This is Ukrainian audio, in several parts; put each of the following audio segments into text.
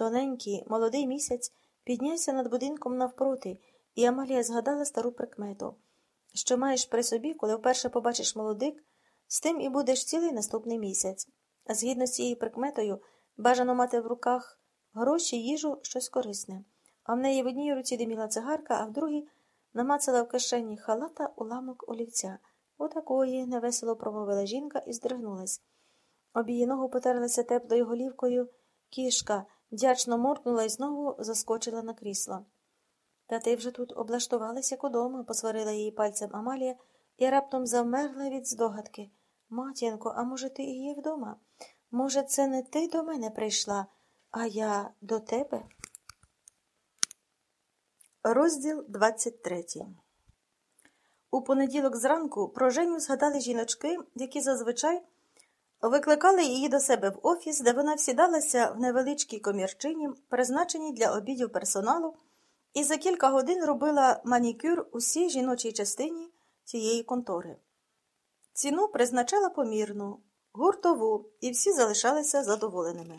Тоненький, молодий місяць піднявся над будинком навпроти, і Амалія згадала стару прикмету що маєш при собі, коли вперше побачиш молодик, з тим і будеш цілий наступний місяць. Згідно з цією прикметою, бажано мати в руках гроші, їжу, щось корисне. А в неї в одній руці диміла цигарка, а в другій намацала в кишені халата уламок олівця. Отакої невесело промовила жінка і здригнулась. Об її ногу потерлася теплою голівкою кішка, дячно моркнула і знову заскочила на крісло. Та ти вже тут облаштувалася як удома, посварила її пальцем Амалія і раптом завмерла від здогадки. Матінко, а може, ти і є вдома? Може, це не ти до мене прийшла, а я до тебе? Розділ 23 У понеділок зранку про Женю згадали жіночки, які зазвичай викликали її до себе в офіс, де вона всідалася в невеличкій комірчині, призначеній для обідів персоналу і за кілька годин робила манікюр усій жіночій частині цієї контори. Ціну призначала помірну, гуртову, і всі залишалися задоволеними.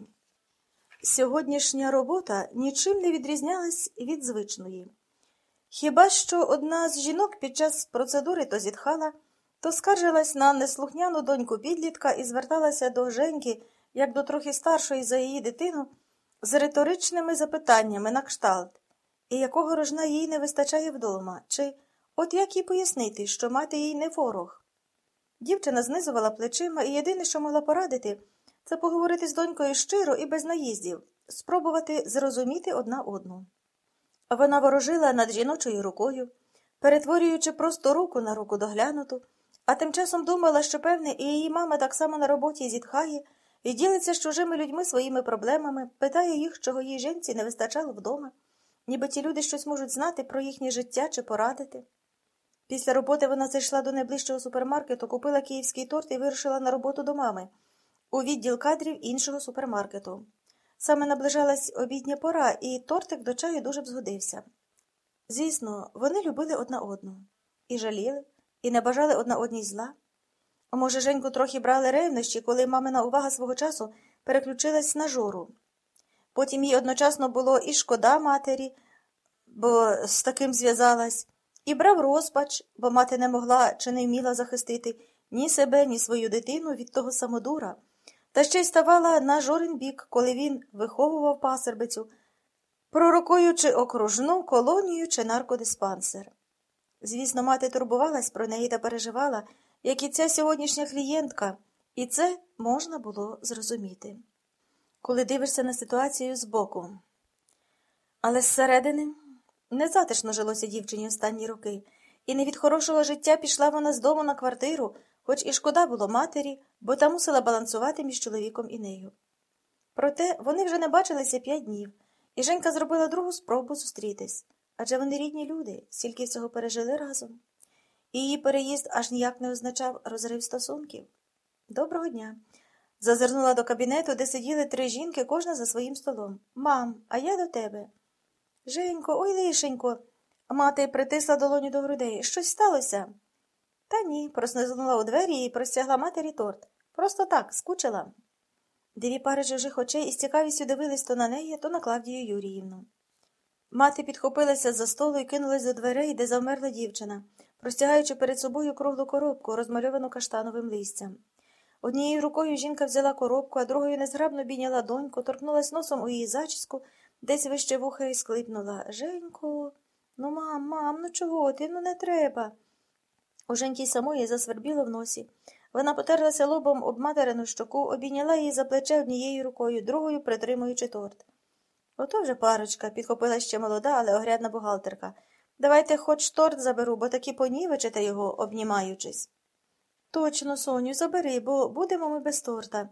Сьогоднішня робота нічим не відрізнялась від звичної. Хіба що одна з жінок під час процедури то зітхала, то скаржилась на неслухняну доньку підлітка і зверталася до Женьки, як до трохи старшої за її дитину, з риторичними запитаннями на кшталт і якого рожна їй не вистачає вдома, чи от як їй пояснити, що мати їй не ворог. Дівчина знизувала плечима, і єдине, що могла порадити, це поговорити з донькою щиро і без наїздів, спробувати зрозуміти одна одну. Вона ворожила над жіночою рукою, перетворюючи просто руку на руку доглянуту, а тим часом думала, що, певне, і її мама так само на роботі зітхає і ділиться з чужими людьми своїми проблемами, питає їх, чого їй жінці не вистачало вдома ніби ті люди щось можуть знати про їхнє життя чи порадити. Після роботи вона зайшла до найближчого супермаркету, купила київський торт і вирушила на роботу до мами у відділ кадрів іншого супермаркету. Саме наближалась обідня пора, і тортик до чаю дуже б згодився. Звісно, вони любили одна одну і жаліли, і не бажали одна одній зла. Може, Женьку трохи брали ревнощі, коли мамина увага свого часу переключилась на жору. Потім їй одночасно було і шкода матері, бо з таким зв'язалась, і брав розпач, бо мати не могла чи не вміла захистити ні себе, ні свою дитину від того самодура, та ще й ставала на жорин бік, коли він виховував пасербицю, пророкуючи окружну колонію чи наркодиспансер. Звісно, мати турбувалась про неї та переживала, як і ця сьогоднішня клієнтка, і це можна було зрозуміти коли дивишся на ситуацію збоку. Але зсередини незатишно жилося дівчині останні роки, і не від хорошого життя пішла вона з дому на квартиру, хоч і шкода було матері, бо та мусила балансувати між чоловіком і нею. Проте вони вже не бачилися п'ять днів, і Женька зробила другу спробу зустрітись адже вони рідні люди, стільки всього пережили разом. Її переїзд аж ніяк не означав розрив стосунків. Доброго дня. Зазирнула до кабінету, де сиділи три жінки, кожна за своїм столом. Мам, а я до тебе. Женько, ой лишенько. Мати притисла долоню до грудей. Щось сталося? Та ні, проснизнула у двері і простягла матері торт. Просто так, скучила. Дві пари чужих очей із цікавістю дивились то на неї, то на Клавдію Юріївну. Мати підхопилася за столу і кинулась до дверей, де завмерла дівчина, простягаючи перед собою круглу коробку, розмальовану каштановим листям. Однією рукою жінка взяла коробку, а другою незграбно бійняла доньку, торкнулась носом у її зачіску, десь вище вуха і склипнула. Женько, ну мам, мам, ну чого ти? Ну не треба. У Женьки самої засвербіло в носі. Вона потерлася лобом об материну щоку, обійняла її за плече однією рукою, другою притримуючи торт. Ото вже парочка, підхопила ще молода, але огрядна бухгалтерка. Давайте хоч торт заберу, бо таки понівечите його, обнімаючись. Точно, Соню, забери, бо будемо ми без торта.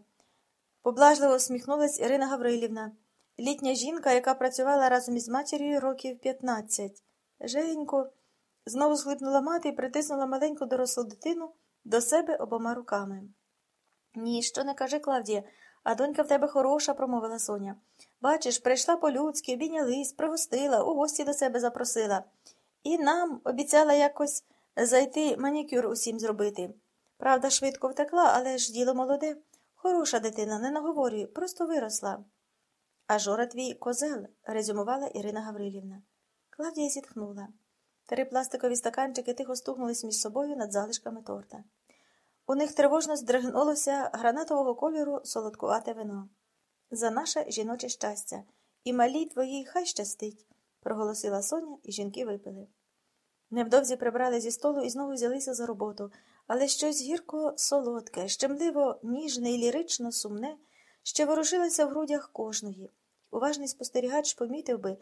Поблажливо усміхнулась Ірина Гаврилівна, літня жінка, яка працювала разом із матір'ю років 15. Женько, знову схлипнула мати і притиснула маленьку дорослу дитину до себе обома руками. Ні, що не каже Клавдія, а донька в тебе хороша, промовила Соня. Бачиш, прийшла по-людськи, обійнялись, пригостила, у гості до себе запросила. І нам обіцяла якось зайти манікюр усім зробити. Правда, швидко втекла, але ж діло молоде. Хороша дитина, не наговорюй, просто виросла. А Жора твій козел, резюмувала Ірина Гаврилівна. Клавдія зітхнула. Три пластикові стаканчики тихо стукнулись між собою над залишками торта. У них тривожно здригнулося гранатового кольору солодкувате вино. За наше жіноче щастя. І малій твоїй хай щастить, проголосила Соня, і жінки випили. Невдовзі прибрали зі столу і знову взялися за роботу, але щось гірко солодке, щемливо, ніжне і лірично сумне, що ворушилося в грудях кожної. Уважний спостерігач помітив би,